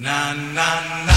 Na na na.